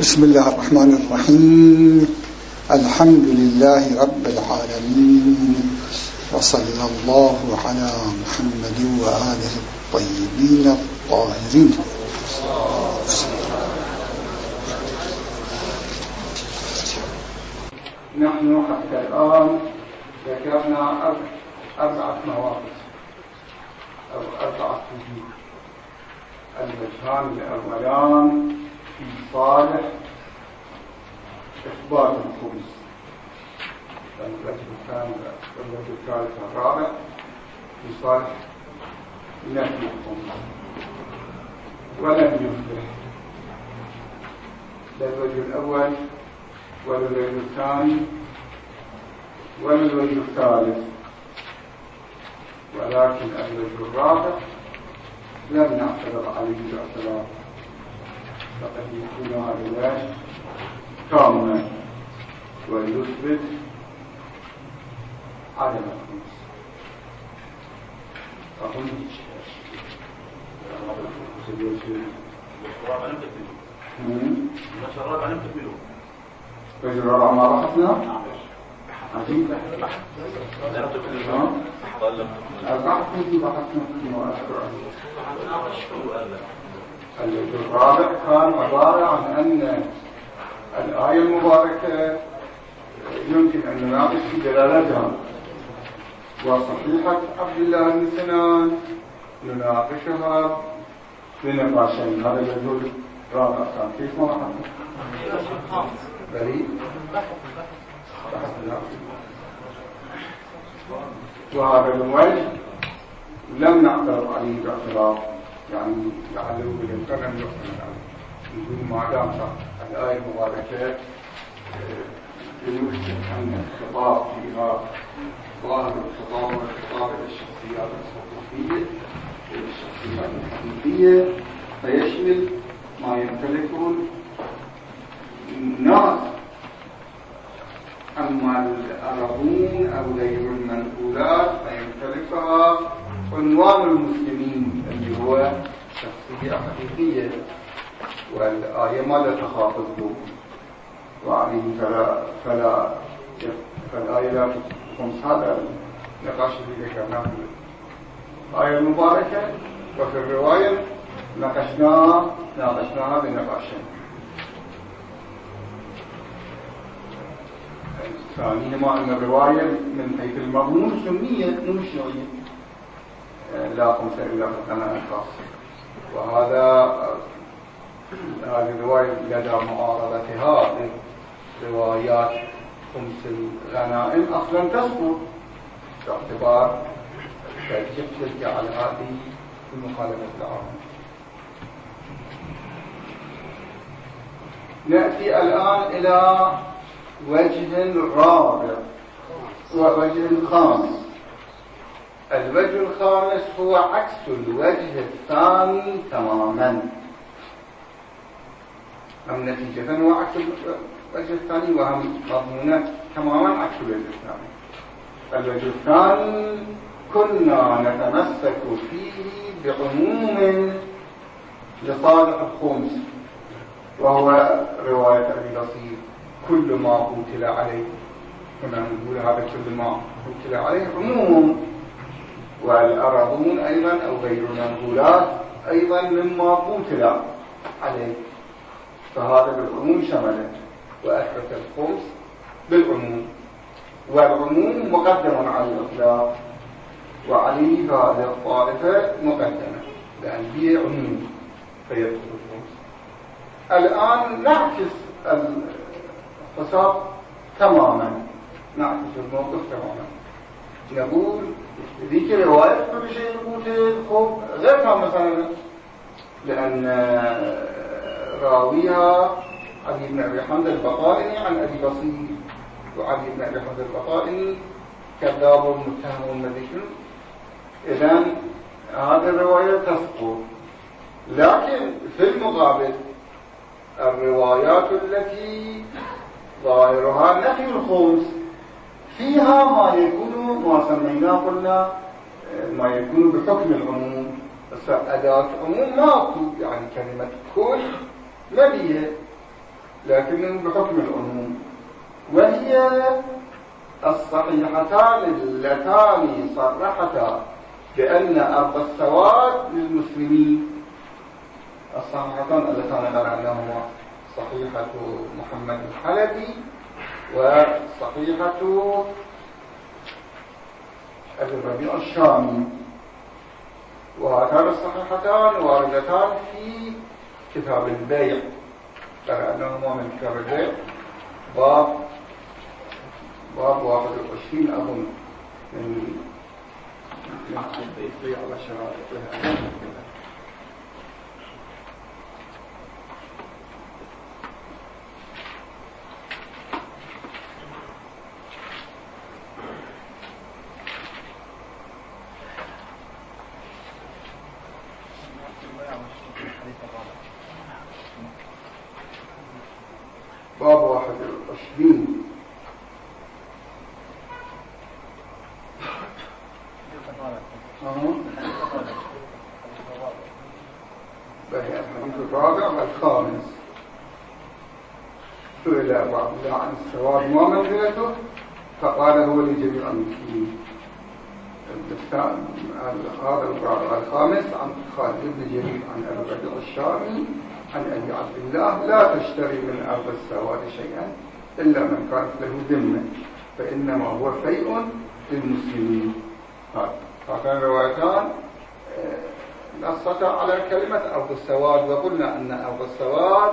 بسم الله الرحمن الرحيم. الحمد لله رب العالمين. وصلى الله على محمد وآله الطيبين الطاهرين. نحن حتى الآن ذكرنا أربعة مواقف أو أربعة وجوه الوجهان الأولان صالح إخبار الخبز الوجه الثاني والوجه الثالث والرابع في صالح نفي الخبز ولم يفلح. لا الوجه الأول ولا الوجه الثاني ولا الوجه الثالث. ولكن الوجه الرابع لم نعترض عليه الاعتراض فقد يكون هذا الوجه تاما ويثبت عدم الخمس. تكملوا الوجه الرابع ما عجيب البحث في بحثنا فيه وأذكر الرابع كان عبارة عن أن الآية المباركة يمكن أن نناقش في دلالتها. وصحيحة عبد الله بن سنان نناقشها بنقاشين هذا الوجه الرابع كان. كيف ما؟ بريء. وهذا الوجه لم نعترض عليه باعتراض. يعني لعله بالامكان ان يحكم عليه نقول ما دام الايه المباركه يمكن ان الخطاب فيها ظاهر الخطاب والخطاب إلى الشخصيات الحقيقيه الشخصيات الحقيقيه فيشمل ما يمتلكه الناس أما الأرضون أو غير المنقولات فيمتلكها عنوان المسلمين هو شخصية حقيقية والآية ماذا تخاطب به وعليه فلا فلا فالآية لا تخمس هذا النقاش الذي ذكرناه. الآية المباركة وفي الرواية ناقشناها ناقشناها ثانيا أن الرواية من حيث المضمون سنية مو شيوعية لا خمس إلا في خاص وهذا هذه الرواية لدى معارضتها روايات خمس الغنائم. أصلا تسقط باعتبار تجب تلك على هذه المخالفة العامة نأتي الآن إلى وجه رابع ووجه خامس. الوجه الخامس هو عكس الوجه الثاني تماما. هم نتيجة هو عكس الوجه الثاني وهم مضمونة تماما عكس الوجه الثاني. الوجه الثاني كنا نتمسك فيه بعموم لصالح الخمس وهو رواية أبي بصير كل ما قتل عليه. كنا نقول هذا كل ما قتل عليه عموم. والأرضون أيضا أو غير المنقولات أيضا مما قتل. عليه فهذا بالعموم شمله وأثبت الخمس بالعموم. والعموم مقدم على الإطلاق. وعليه هذه الطائفة مقدمة. لأن هي عموم. فيدخل الخمس الآن نعكس الحساب تماما. نعكس الموقف تماما. نقول ذيك الرواية كل شيء قتل خب غير كان مثلا لأن راويها علي بن أبي حمد البطائني عن أبي بصير وعلي بن أبي حمد البطائني كذاب متهم مذكر إذا هذه الرواية تسقط لكن في المقابل الروايات التي ظاهرها نفي الخمس فيها ما يكون ما سميناه قلنا ما يكون بحكم العموم. بس أداة عموم ماكو يعني كلمة كل ما بيها لكن بحكم العموم. وهي الصحيحتان اللتان صرحتا بأن أرض السواد للمسلمين. الصحيحتان اللتان قرأناهما صحيحة محمد الحلبي وصحيحة أبي الربيع الشامي وهاتان الصحيحتان واردتان في كتاب البيع. قرأناهما من كتاب البيع. باب باب واحد وعشرين أظن. من من البيع على شرائطها باب واحد وعشرين الحديث الرابع والخامس سئل بعض الله عن السواد منزلته فقال هو لجميع المسلمين هذا الخامس عن خالد بن جرير عن ابي الربيع الشامي عن ابي عبد الله لا تشتري من ارض السواد شيئا الا من كانت له ذمه فإنما هو فيء للمسلمين. فكان روايتان نصتا على كلمة أرض السواد. وقلنا أن أرض السواد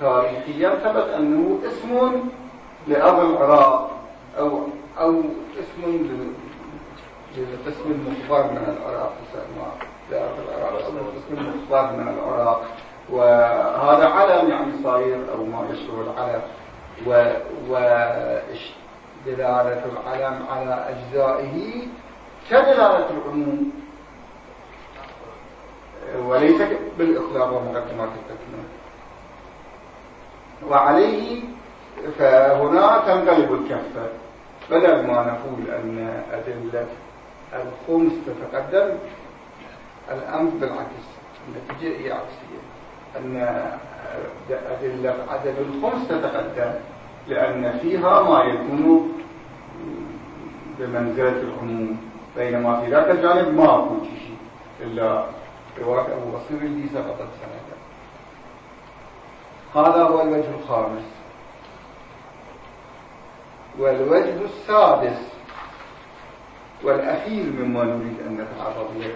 تاريخيا ثبت أنه اسم لأرض العراق أو أو اسم للقسم المخبر من العراق يسمى لأرض العراق أو القسم المخبر من العراق. وهذا علم يعني صاير أو ما يشبه العلم ودلالة العلم على أجزائه كدلالة العموم وليس بالإخلاق ومقدمات التكليف وعليه فهنا تنقلب الكفة. بدل ما نقول أن أدلة الخمس تتقدم الأمر بالعكس. النتيجة هي عكسية. أن أدلة عدد الخمس تتقدم لأن فيها ما يكون بمنزلة العموم. بينما في ذاك الجانب ما أكون شيء إلا رواية أبو بصير اللي سقطت سنة هذا هو الوجه الخامس. والوجه السادس. والأخير مما نريد أن نتعرض له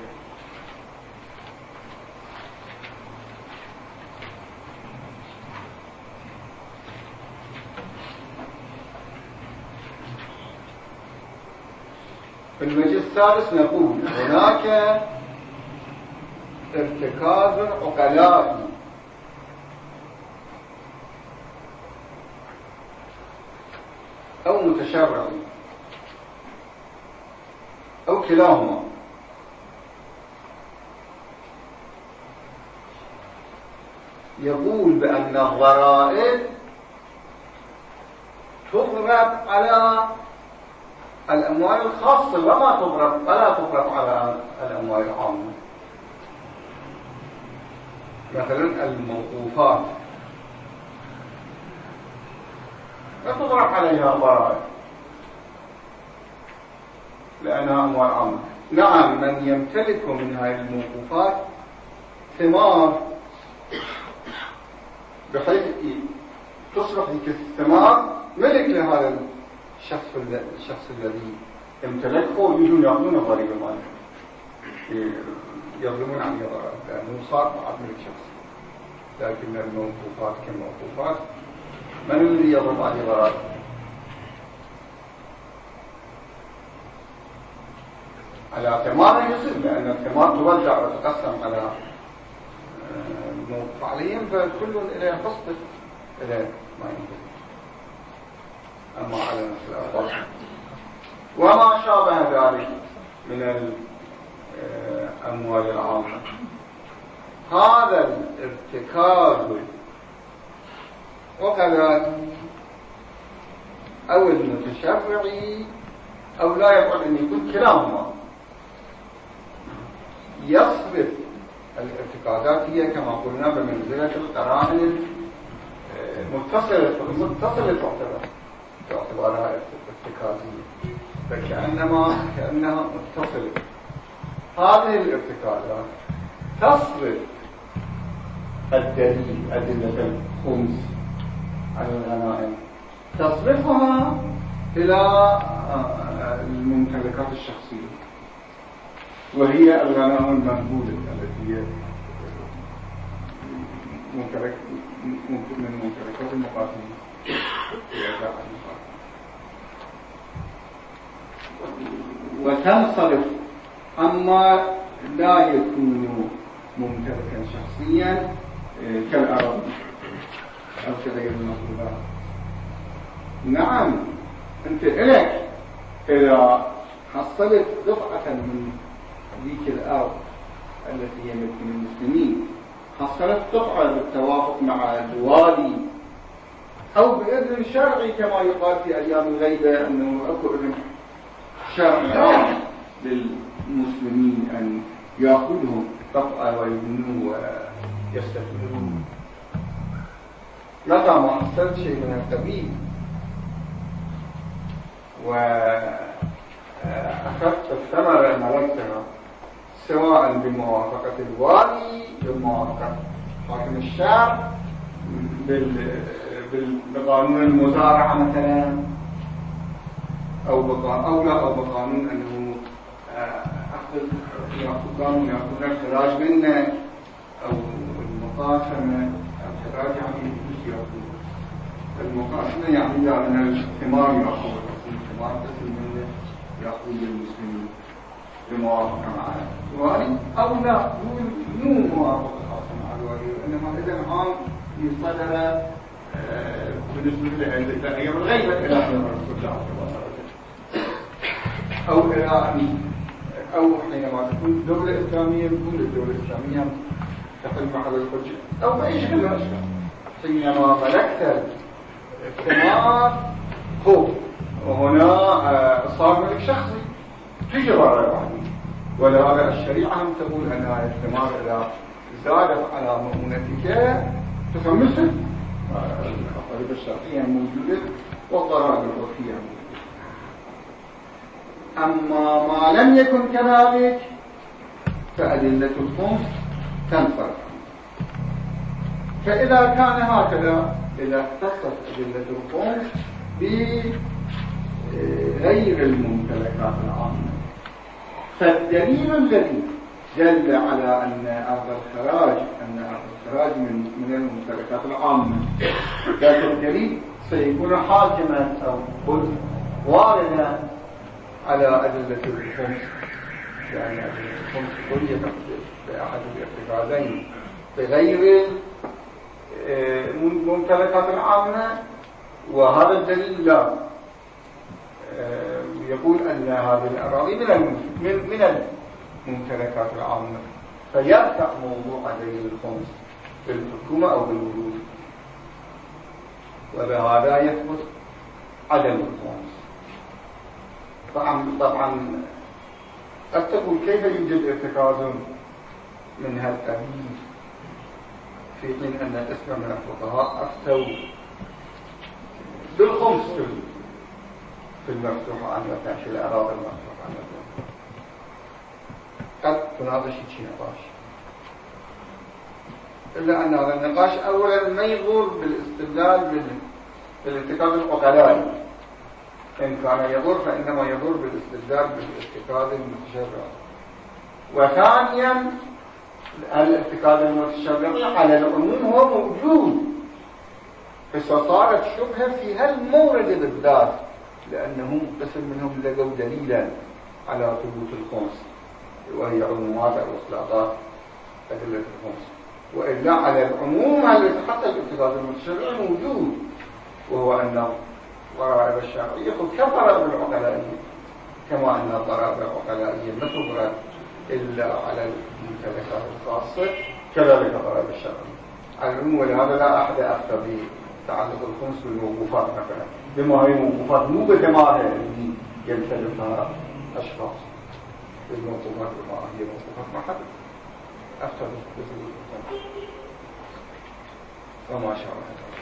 في الوجه السادس نقول هناك ارتكاز عقلائي أو متشرعي أو كلاهما. يقول بأن الضرائب تضرب على الأموال الخاصة وما تضرب ولا تضرب على الأموال العامة. مثلا الموقوفات. لا تضرب عليها ضرائب. لأنها أموال عامة. نعم من يمتلك من هذه الموقوفات ثمار. بحيث تصبح الثمار ملك لهذا الشخص الشخص الذي امتلكه ويجون يأخذون الضريبة ماله يظلمون عن لأنه صار بعد ملك شخصي لكن الموقوفات كموقوفات من الذي يظلم عن ضرائب على ثمار يصير لأن الثمار توزع وتقسم على الموقف عليهم فكل إليه حصة إليه ما ينبغي أما على الأرض. وما شابه ذلك من الأموال العامة. هذا الارتكاز وكذا أو المتشرعي أو لا يقول أن يكون كلاهما. يصرف الارتكازات هي كما قلنا بمنزلة القرائن متصلة متصلة تعتبر. باعتبارها ارتكازية فكأنما كأنها متصلة هذه الارتكازات تصرف الدليل أدلة الخمس على الغنائم تصرفها إلى آه، الممتلكات الشخصية. وهي الغنائم المنبوذة التي هي ممتلك من ممتلكات المقاتلين. وتنصرف. أما لا يكون ممتلكا شخصيا آه، كالأراضي أو كغير المطلوبات نعم أنت إلك إذا حصلت قطعة من ذيك الأرض التي هي ملك المسلمين. حصلت قطعة بالتوافق مع الوالي أو بإذن شرعي كما يقال في أيام الغيبة أنه أكو إذن شرعي للمسلمين أن يأخذهم قطعة ويبنوه ويستثمروه متى ما حصلت شيء من القبيل. وأخذت الثمرة ملكتها سواء بموافقة الوالي بموافقة حاكم الشعب بقانون المزارعة مثلا. أو أو لا أو بقانون أنه آه، أخذ يأخذ قانون يأخذ الخراج منه أو المقاسمة الخراج يعني يأخذ المقاسمة يعني من الثمار يأخذ الثمار قسم منه يأخذ المسلمين. بموافقة مع الوالي أو لا مو موافقة خاصة مع الوالي وإنما إذا عام يصدر آه، بالنسبة الغيبة إلى أيام رسول الله صلى الله عليه وسلم. أو إلى أو حينما تكون دولة إسلامية تكون الدولة الإسلامية تقل محل الحجة أو بأي شكل من الأشكال. حينما ملكت الثمار هو. وهنا آه، صار ملك شخصي. تجرى على ولهذا الشريعة هم تقول أن هذه الثمار إذا زادت على مؤونتك تفمسه الضريبة الشرعية موجودة. والضرائب العرفية موجودة. أما ما لم يكن كذلك فأدلة الخمس تنصرف فإذا كان هكذا إذا اختصت أدلة الخمس بغير الممتلكات العامة. فالدليل الذي دل على أن أرض الخراج أن أرض الخراج من من الممتلكات العامة. ذاك الدليل سيكون حاكما أو واردا على أدلة الخمس يعني أدلة الخمس قرية بأحد الاعتقادين بغير آه، العامة وهذا الدليل لا. آه، يقول أن هذه الأراضي من من الممتلكات العامة. فيرفع موضوع دليل الخمس بالحكومة أو بالوجود. وبهذا يثبت عدم الخمس. طبعا طبعا. قد تقول كيف يوجد ارتكاز من هالقبيل في حين أن اسم من الفقهاء أفتوا؟ بالخمس في المفتوح عن في الأراضي المفتوح عن قد تناقش شيء نقاش إلا أن هذا النقاش أولا ما يضر بالاستدلال بالاتكاد العقلائي إن كان يضر فإنما يضر بالاستدلال بالاتكاد المتشرع. وثانيا الاتكاد المتشرع على العموم هو موجود فصارت شبهة في هالمورد بالذات لأنه قسم منهم لقوا دليلا على ثبوت الخمس وهي عمومات أو إطلاقات أدلة الخمس. وإلا على العموم التي حتى الاتخاذ المتشرع موجود وهو أن الضرائب الشرعية كالضرائب العقلائية كما أن الضرائب العقلائية لا تضرب إلا على الممتلكات الخاصة كذلك الضرائب الشرعية على العموم ولهذا لا أحد أفتى بتعلق الخمس بالموقوفات مثلا. بما هي موقوفات مو بجماعة اللي يمتلكها أشخاص. الموقوفات بما هي موقوفات ما حدث. أفتى وما شاء الله.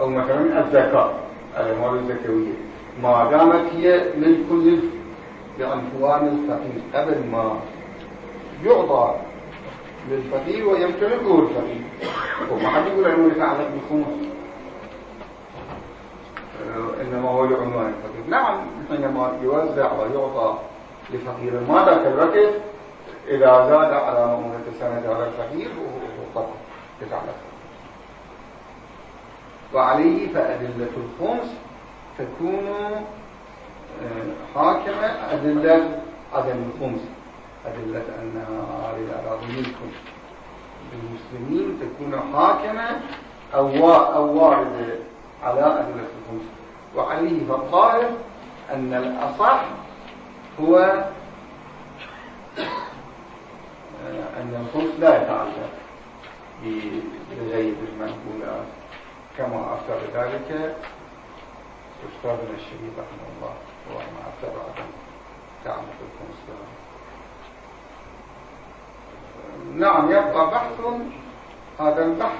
أو مثلا الزكاة الأموال الزكوية ما دامت هي ملك لعنفوان الفقير قبل ما يعطى للفقير ويمتلكه الفقير. وما حد يقول أنه يتعلق بالخمس آه، إنما هو لعنوان الفقير. نعم حينما يوزع ويعطى لفقير. ما ذاك الركب إذا زاد على مؤونة السنة على الفقير وقد يتعلق. وعليه فأدلة الخمس تكون آه، حاكمة أدلة عدم الخمس. أدلة أن هذه الأراضي ملك للمسلمين تكون حاكمة أو أو واردة على أدلة الخمس. وعليه فقال أن الأصح هو آه، أن الخمس لا يتعلق بغيب المنقولات. كما أفتى بذلك أستاذنا الشهيد رحمه الله وما أفتى بعد تعمق الخمس نعم يبقى بحث هذا البحث.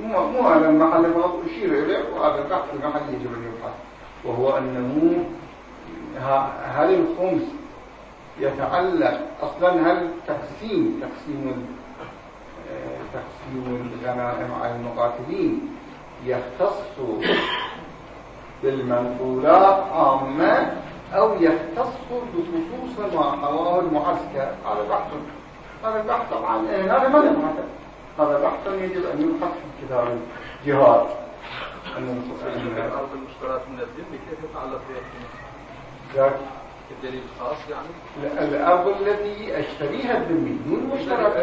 مو مو هذا المحل المفروض أشير إليه وهذا البحث المحل يجب أن يبحث. وهو أنه هل الخمس يتعلق أصلا؟ هل تقسيم تقسيم تقسيم الغنائم على المقاتلين. يختص بالمنقولات عامة أو يختص بخصوص ما المعسكر. هذا بحث. هذا البحث طبعا. هذا ما نبحث هذا بحث يجب أن يبحث في كتاب الجهاد. الأرض المشترات من الذم كيف يتعلق بها الدليل الخاص يعني؟ الأرض التي أشتريها دون مشترك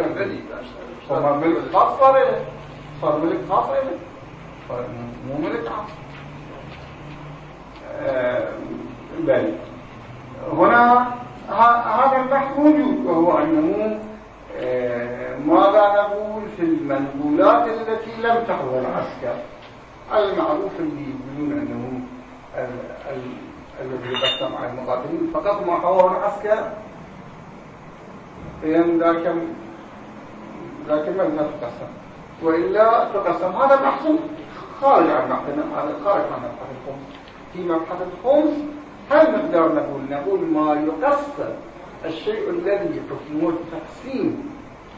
ملك خاص صار له صار ملك خاص له مو ملك عام آه، بل هنا هذا البحث موجود وهو أنه آه، ماذا نقول في المنقولات التي لم تحضر العسكر؟ المعروف اللي يقولون أنه الذي يقسم على المقاتلين. فقط ما حواه العسكر. فين ذاك ذاك ما تقسم وإلا تقسم. هذا بحث خارج عن بحثنا. هذا خارج عن مبحث الخمس. في مبحث الخمس هل نقدر نقول نقول ما يقسم الشيء الذي حكمه التقسيم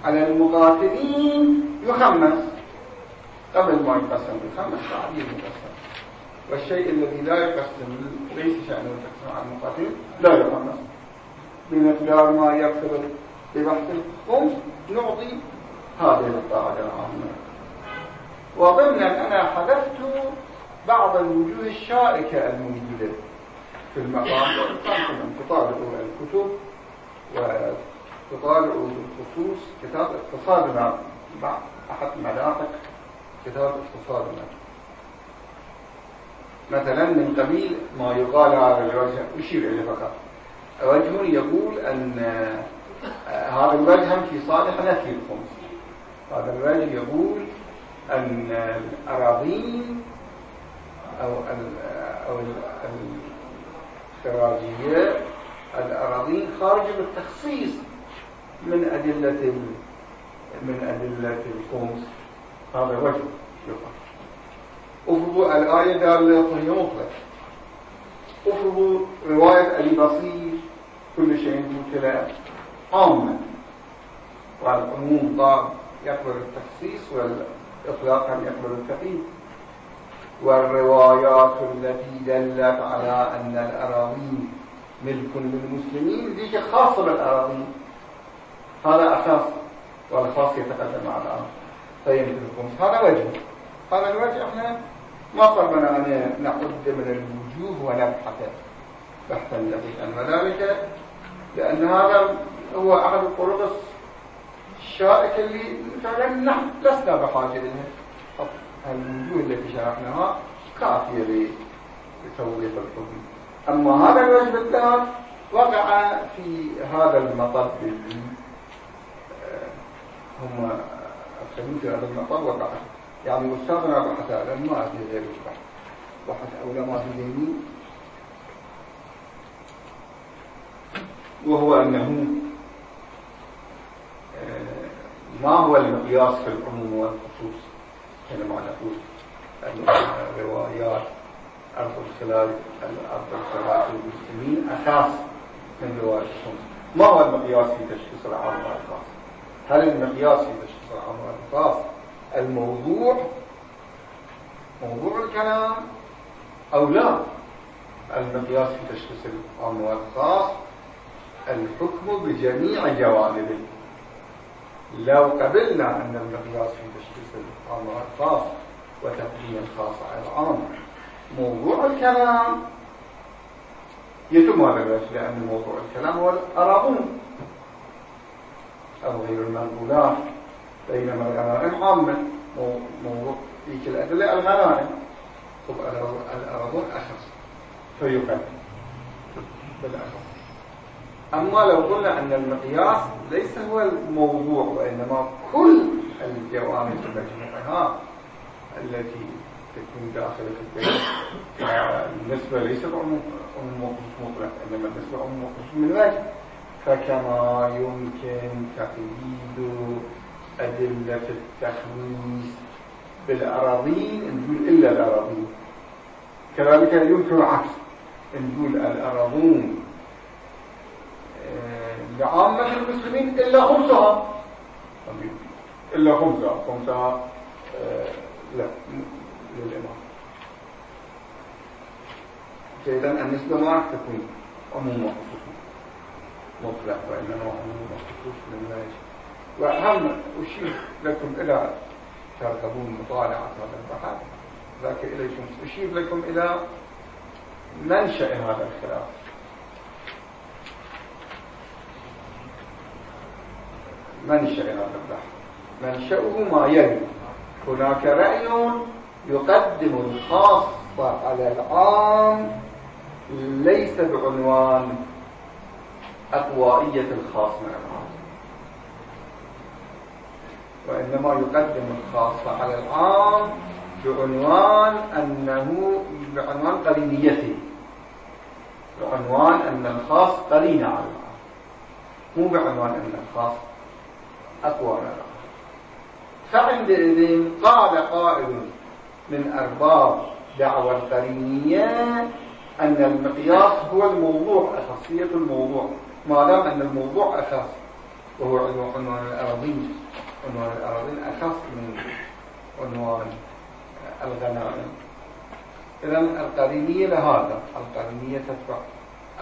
على المقاتلين يخمس. قبل ما يقسم يخمس بعد يقسم. والشيء الذي لا يقسم ليس شأنه التقسيم على المقاتلين. لا يخمس بمقدار ما يقترب ببحث. الخمس نعطي هذه القاعدة العامة وضمنا أنا حذفت بعض الوجوه الشائكة الموجودة في المقام. وإنسان تطالعوا الكتب وتطالعوا بالخصوص كتاب اقتصادنا. مع أحد مناطق كتاب اقتصادنا. مثلا من قبيل ما يقال على الوجه أشير إليه فقط. وجه يقول أن هذا الوجه في صالح نفي الخمس هذا الوجه يقول أن الأراضين أو أو الاستراتيجية الأراضين خارجة بالتخصيص من أدلة من أدلة الخمس هذا وجه يقال. أفرضوا الآية دالة هي مطلق أفرضوا رواية أبي بصير كل شيء مثل عامة والعموم ضار يقبل التخصيص والإطلاق يقبل التقييد والروايات التي دلت على أن الأراضين ملك للمسلمين دي خاصة بالأراضين. هذا أساس والخاص يتقدم على الأمر طيب هذا وجه. هذا الوجه إحنا ما قربنا أن نعد من الوجوه ونبحث بحثا دقيقا. وذلك لأن هذا هو أحد الطرق الشائكة اللي فعلا نحن لسنا بحاجة لها الوجوه التي شرحناها كافية لتوضيح الحكم. أما هذا الوجه بالذات وقع في هذا المطب آه، هم أفهموا في هذا المطب وقع. يعني أستاذنا بحث لأن ما في غير البحث بحث علماء ذهني. وهو أنه آه، ما هو المقياس في العموم والخصوص؟ حينما نقول الروايات أرض الخلال أرض الخلال المسلمين أساس من رواية الخمس ما هو المقياس في تشخيص العام والخاص هل المقياس في تشخيص العام والخاص الموضوع موضوع الكلام أو لا؟ المقياس في تشخيص العام والخاص الحكم بجميع جوانبه. لو قبلنا أن المقياس في تشخيص العام والخاص وتقديم الخاص على العام موضوع الكلام يتم هذا الوجه لأن موضوع الكلام هو الأراضون أو غير المنقولات. بينما الغنائم عامة موضوع في كل الأدلة الغنائم طب الأراضون أخص فيقدم بالأخص أما لو قلنا أن المقياس ليس هو الموضوع وإنما كل الجوانب المجموعة التي تكون داخل البيت النسبة ليست عموم مطلق إنما النسبة مطلق من وجه فكما يمكن تقييد أدلة التخميس بالأراضين نقول إلا الأراضين. كذلك يمكن العكس نقول الأراضون آه، لعامة المسلمين إلا خمسها إلا خمسها آه، لا للإمام. فإذا النسبة ما راح تكون عموم مطلق وإنما عموم خصوص من وأهم أشير لكم إلى ترغبون مطالعة هذا البحث ذاك إليكم أشير لكم إلى منشأ هذا الخلاف. منشأ هذا البحث. منشأه ما يلي. هناك رأي يقدم الخاص على العام ليس بعنوان أقوائية الخاص مع العام. وإنما يقدم الخاص على العام بعنوان أنه بعنوان قرينيته. بعنوان أن الخاص قرين على العام. مو بعنوان أن الخاص أقوى من العام. فعندئذ قال قائل من أرباب دعوة القرينية أن المقياس هو الموضوع أخصية الموضوع. ما دام أن الموضوع أخص وهو عنوان الأراضين. عنوان الأراضين أخص من عنوان الغنائم. إذا القرينية لهذا. القرينية تتبع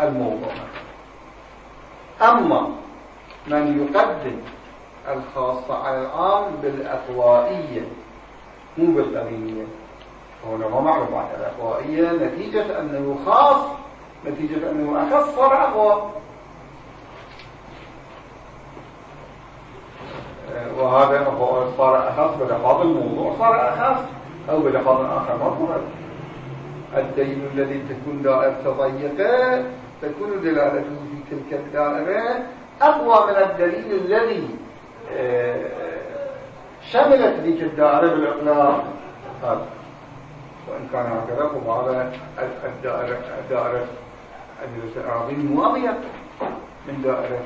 الموضوع. أما من يقدم الخاصة على العام بالأقوائية مو بالقرينية. هنا ما معروف عن الأقوائية نتيجة أنه خاص نتيجة أنه أخص صار أقوى. وهذا صار أخص بلحاظ الموضوع صار أخص أو بلحاظ آخر. ما هو الدين الذي تكون دائرة ضيقة تكون دلالته في تلك الدائرة أقوى من الدليل الذي آه، شملت ذيك الدائرة بالإطلاق. هذا وإن كان هكذا فهذا الدائرة الدائرة الأراضين ماضية من دائرة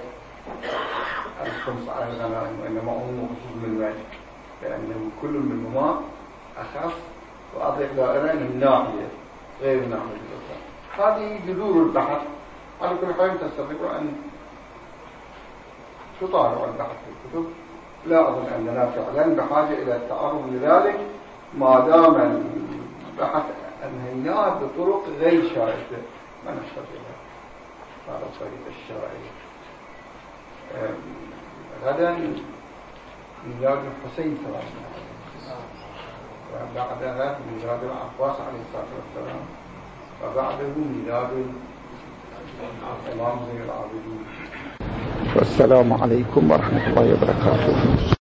الخمس على الغنائم وإنما هم خصوص من وجه لأنه كل منهما أخص وأضيف دائرة من ناحية غير ناحية الأخرى. هذه جذور البحث على كل حال تستطيع أن تطالع البحث في الكتب. لا أظن أننا فعلا بحاجة إلى التعرض لذلك. ما دام البحث أنهيناه بطرق غير شائعة ما نستطيع. هذا الطريق الشرعي غدا ميلاد الحسين صلى الله عليه وسلم. وبعدها ميلاد العباس عليه الصلاة والسلام. وبعده ميلاد الإمام زين العابدين. والسلام عليكم ورحمة الله وبركاته.